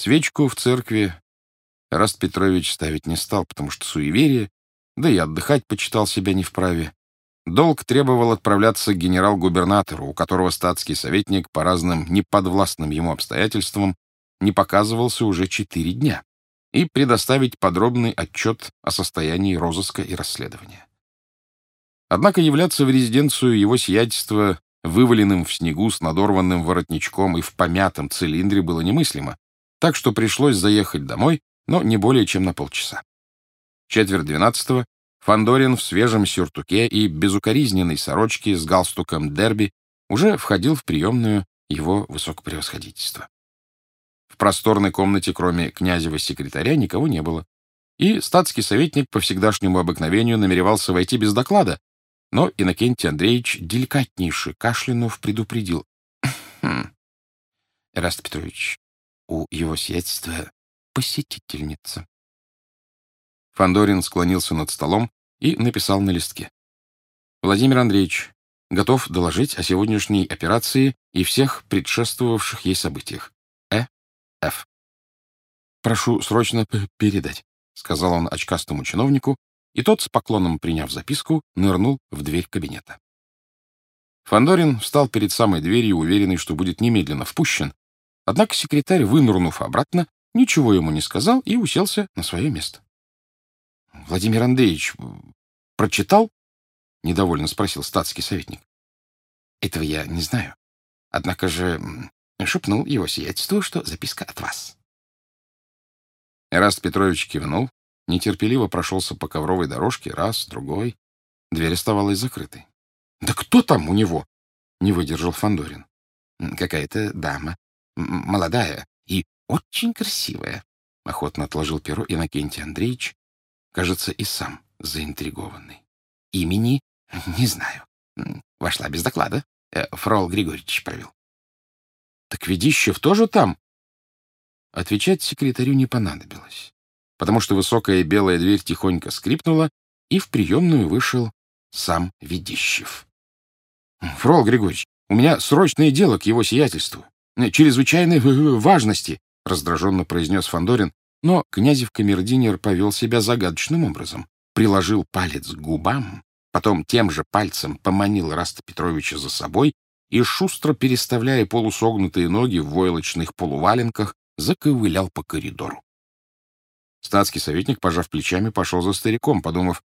Свечку в церкви Раст Петрович ставить не стал, потому что суеверие, да и отдыхать почитал себя не вправе. Долг требовал отправляться к генерал-губернатору, у которого статский советник по разным неподвластным ему обстоятельствам не показывался уже четыре дня, и предоставить подробный отчет о состоянии розыска и расследования. Однако являться в резиденцию его сиятельства вываленным в снегу с надорванным воротничком и в помятом цилиндре было немыслимо, так что пришлось заехать домой, но не более чем на полчаса. Четверть двенадцатого Фандорин в свежем сюртуке и безукоризненной сорочке с галстуком дерби уже входил в приемную его высокопревосходительства. В просторной комнате, кроме князева-секретаря, никого не было, и статский советник по всегдашнему обыкновению намеревался войти без доклада, но Иннокентий Андреевич деликатнейше кашлянув предупредил. «Хм, Эраст Петрович, у его сиятельства посетительница. Фандорин склонился над столом и написал на листке. Владимир Андреевич готов доложить о сегодняшней операции и всех предшествовавших ей событиях. Э. Ф. Прошу срочно передать, сказал он очкастому чиновнику, и тот, с поклоном приняв записку, нырнул в дверь кабинета. Фандорин встал перед самой дверью, уверенный, что будет немедленно впущен, однако секретарь, вынырнув обратно, ничего ему не сказал и уселся на свое место. — Владимир Андреевич прочитал? — недовольно спросил статский советник. — Этого я не знаю. Однако же шепнул его сиятельству, что записка от вас. Эраст Петрович кивнул, нетерпеливо прошелся по ковровой дорожке, раз, другой. Дверь оставалась закрытой. — Да кто там у него? — не выдержал Фандорин. Какая-то дама, молодая и очень красивая, — охотно отложил перо Иннокентий Андреевич, кажется, и сам заинтригованный. Имени не знаю. Вошла без доклада. Э, Фрол Григорьевич провел. — Так Ведищев тоже там? Отвечать секретарю не понадобилось, потому что высокая белая дверь тихонько скрипнула, и в приемную вышел сам Ведищев. — Фрол Григорьевич, у меня срочное дело к его сиятельству. Чрезвычайной важности, — раздраженно произнес Фандорин, но князев камердинер повел себя загадочным образом. Приложил палец к губам, потом тем же пальцем поманил Раста Петровича за собой и, шустро переставляя полусогнутые ноги в войлочных полуваленках, заковылял по коридору. Статский советник, пожав плечами, пошел за стариком, подумав,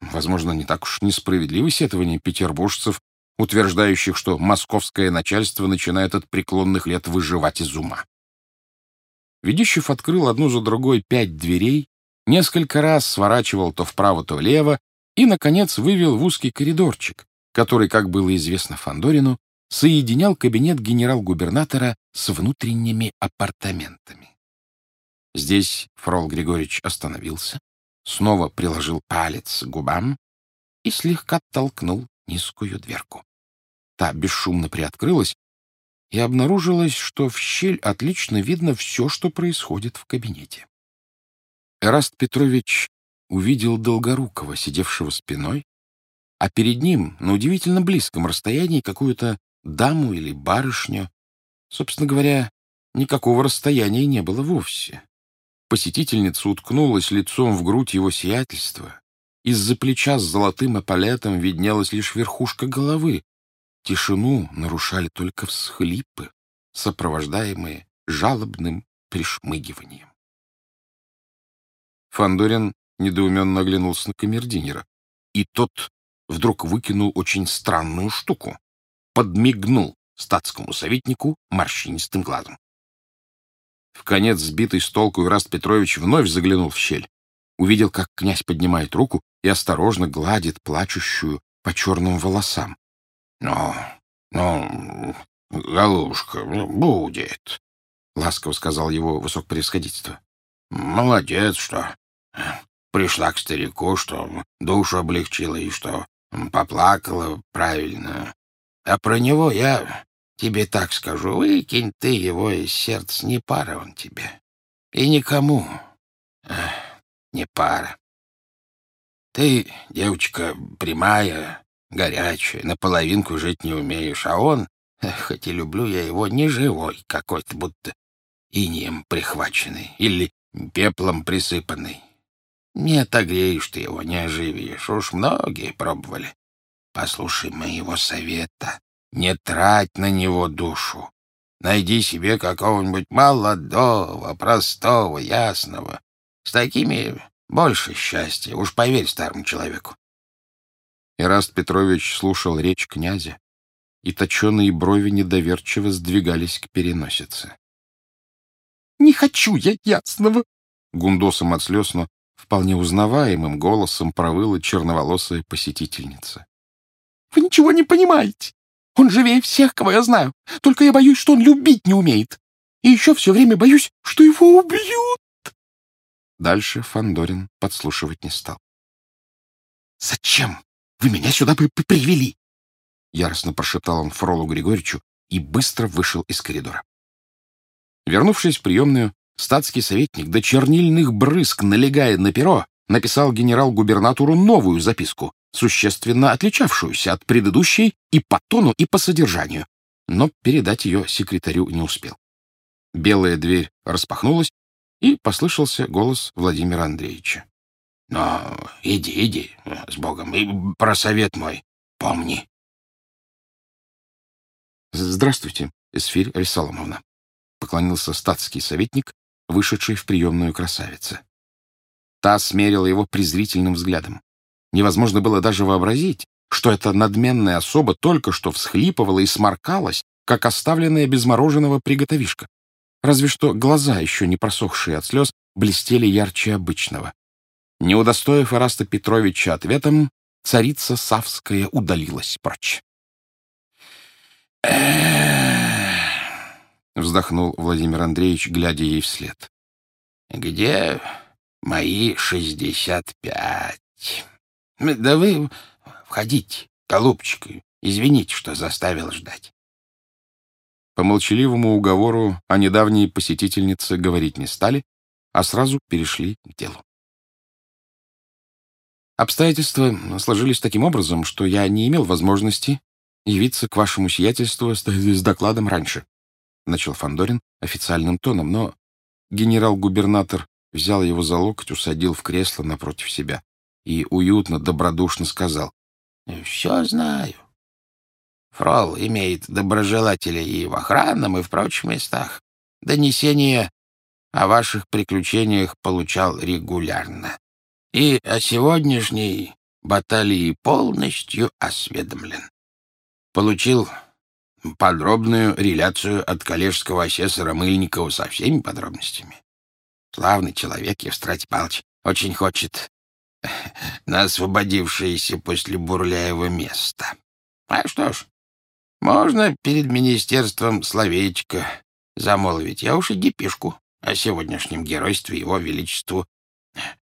возможно, не так уж несправедливо сетование петербуржцев, утверждающих, что московское начальство начинает от преклонных лет выживать из ума. Ведищев открыл одну за другой пять дверей, несколько раз сворачивал то вправо, то влево и, наконец, вывел в узкий коридорчик, который, как было известно Фандорину, соединял кабинет генерал-губернатора с внутренними апартаментами. Здесь Фрол Григорьевич остановился, снова приложил палец к губам и слегка толкнул низкую дверку. Та бесшумно приоткрылась, и обнаружилось, что в щель отлично видно все, что происходит в кабинете. Эраст Петрович увидел Долгорукова, сидевшего спиной, а перед ним, на удивительно близком расстоянии, какую-то даму или барышню. Собственно говоря, никакого расстояния не было вовсе. Посетительница уткнулась лицом в грудь его сиятельства. Из-за плеча с золотым эполетом виднелась лишь верхушка головы, Тишину нарушали только всхлипы, сопровождаемые жалобным пришмыгиванием. Фандорин недоуменно оглянулся на камердинера, и тот вдруг выкинул очень странную штуку. Подмигнул статскому советнику морщинистым глазом. В конец сбитый с толку Ираст Петрович вновь заглянул в щель. Увидел, как князь поднимает руку и осторожно гладит плачущую по черным волосам. — Ну, ну, голубушка, будет, — ласково сказал его высокопревосходительство. — Молодец, что пришла к старику, что душу облегчила и что поплакала правильно. А про него я тебе так скажу, выкинь ты его из сердца, не пара он тебе. И никому не пара. Ты, девочка, прямая, горячая, наполовинку жить не умеешь, а он, хоть и люблю я его, не живой какой-то, будто инеем прихваченный или пеплом присыпанный. Не отогреешь ты его, не оживишь. Уж многие пробовали. Послушай моего совета. Не трать на него душу. Найди себе какого-нибудь молодого, простого, ясного. С такими больше счастья, уж поверь старому человеку. Ираст Петрович слушал речь князя, и точеные брови недоверчиво сдвигались к переносице. — Не хочу я ясного! — гундосом от слез, но вполне узнаваемым голосом провыла черноволосая посетительница. — Вы ничего не понимаете. Он живее всех, кого я знаю. Только я боюсь, что он любить не умеет. И еще все время боюсь, что его убьют. Дальше Фандорин подслушивать не стал. — Зачем вы меня сюда бы привели? — яростно прошептал он Фролу Григорьевичу и быстро вышел из коридора. Вернувшись в приемную, статский советник до чернильных брызг, налегая на перо, написал генерал-губернатору новую записку, существенно отличавшуюся от предыдущей и по тону, и по содержанию, но передать ее секретарю не успел. Белая дверь распахнулась, и послышался голос Владимира Андреевича. — Ну, иди, иди, с Богом, и про совет мой помни. — Здравствуйте, Эсфирь Рисаломовна, — поклонился статский советник, вышедший в приемную красавицы. Та смерила его презрительным взглядом. Невозможно было даже вообразить, что эта надменная особа только что всхлипывала и сморкалась, как оставленная без мороженого приготовишка. Разве что глаза, еще не просохшие от слез, блестели ярче обычного. Не удостоив Ираста Петровича ответом, царица Савская удалилась прочь. вздохнул Владимир Андреевич, глядя ей вслед. «Где мои шестьдесят пять?» Да вы входите, голубчик, извините, что заставил ждать. По молчаливому уговору о недавней посетительнице говорить не стали, а сразу перешли к делу. Обстоятельства сложились таким образом, что я не имел возможности явиться к вашему сиятельству с, докладом раньше, — начал Фандорин официальным тоном, но генерал-губернатор взял его за локоть, усадил в кресло напротив себя и уютно, добродушно сказал. — Все знаю. Фрол имеет доброжелателей и в охранном, и в прочих местах. Донесения о ваших приключениях получал регулярно. И о сегодняшней баталии полностью осведомлен. Получил подробную реляцию от коллежского асессора Мыльникова со всеми подробностями. Славный человек, Евстратий Павлович, очень хочет на освободившееся после Бурляева место. А что ж, можно перед министерством словечко замолвить. Я уж и депешку о сегодняшнем геройстве его величеству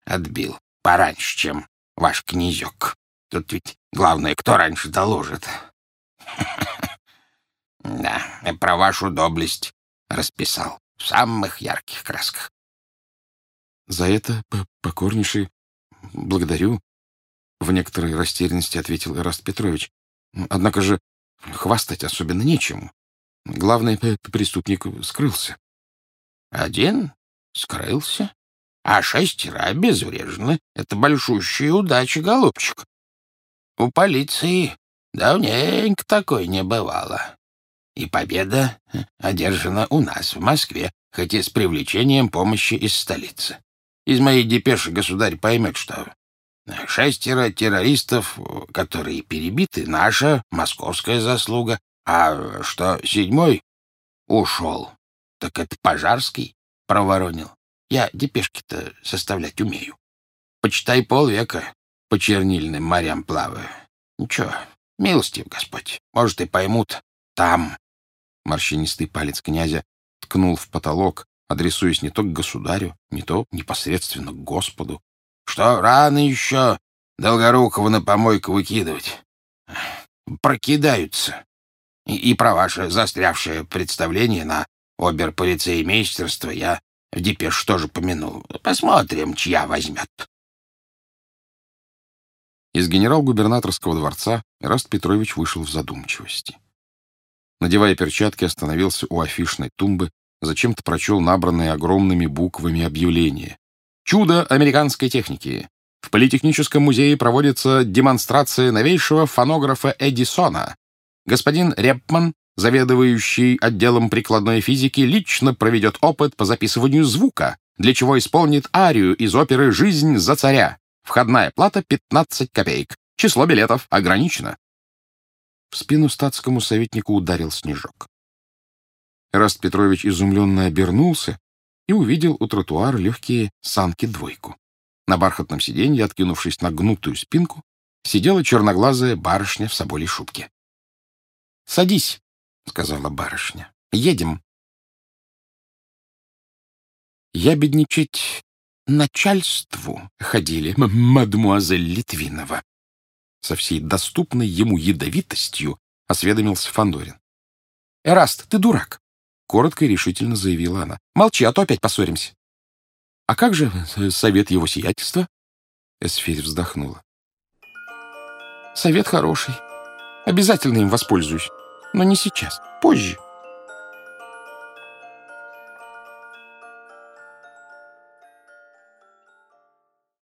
отбил пораньше, чем ваш князек. Тут ведь главное, кто раньше доложит. Да, про вашу доблесть расписал в самых ярких красках. За это покорнейший «Благодарю», — в некоторой растерянности ответил Ираст Петрович. «Однако же хвастать особенно нечему. Главный преступник скрылся». «Один скрылся, а шестеро обезврежены. Это большущая удача, голубчик. У полиции давненько такой не бывало. И победа одержана у нас, в Москве, хоть и с привлечением помощи из столицы. Из моей депеши государь поймет, что шестеро террористов, которые перебиты, наша московская заслуга, а что седьмой ушел, так это Пожарский проворонил. Я депешки-то составлять умею. Почитай полвека по чернильным морям плаваю. Ничего, милостив Господь, может, и поймут там. Морщинистый палец князя ткнул в потолок, адресуясь не то к государю, не то непосредственно к Господу. Что рано еще Долгорукова на помойку выкидывать. Прокидаются. И, и про ваше застрявшее представление на оберполицеймейстерство я депеш тоже помянул. Посмотрим, чья возьмет. Из генерал-губернаторского дворца Раст Петрович вышел в задумчивости. Надевая перчатки, остановился у афишной тумбы, зачем-то прочел набранные огромными буквами объявление. «Чудо американской техники! В Политехническом музее проводится демонстрация новейшего фонографа Эдисона. Господин Репман, заведующий отделом прикладной физики, лично проведет опыт по записыванию звука, для чего исполнит арию из оперы «Жизнь за царя». Входная плата 15 копеек. Число билетов ограничено. В спину статскому советнику ударил снежок. Раст Петрович изумленно обернулся и увидел у тротуара легкие санки-двойку. На бархатном сиденье, откинувшись на гнутую спинку, сидела черноглазая барышня в соболей шубке. — Садись, — сказала барышня. — Едем. Я бедничать начальству ходили, мадмуазель Литвинова. Со всей доступной ему ядовитостью осведомился Фандорин. Эраст, ты дурак. — коротко и решительно заявила она. — Молчи, а то опять поссоримся. — А как же э, совет его сиятельства? Эсфирь вздохнула. — Совет хороший. Обязательно им воспользуюсь. Но не сейчас. Позже.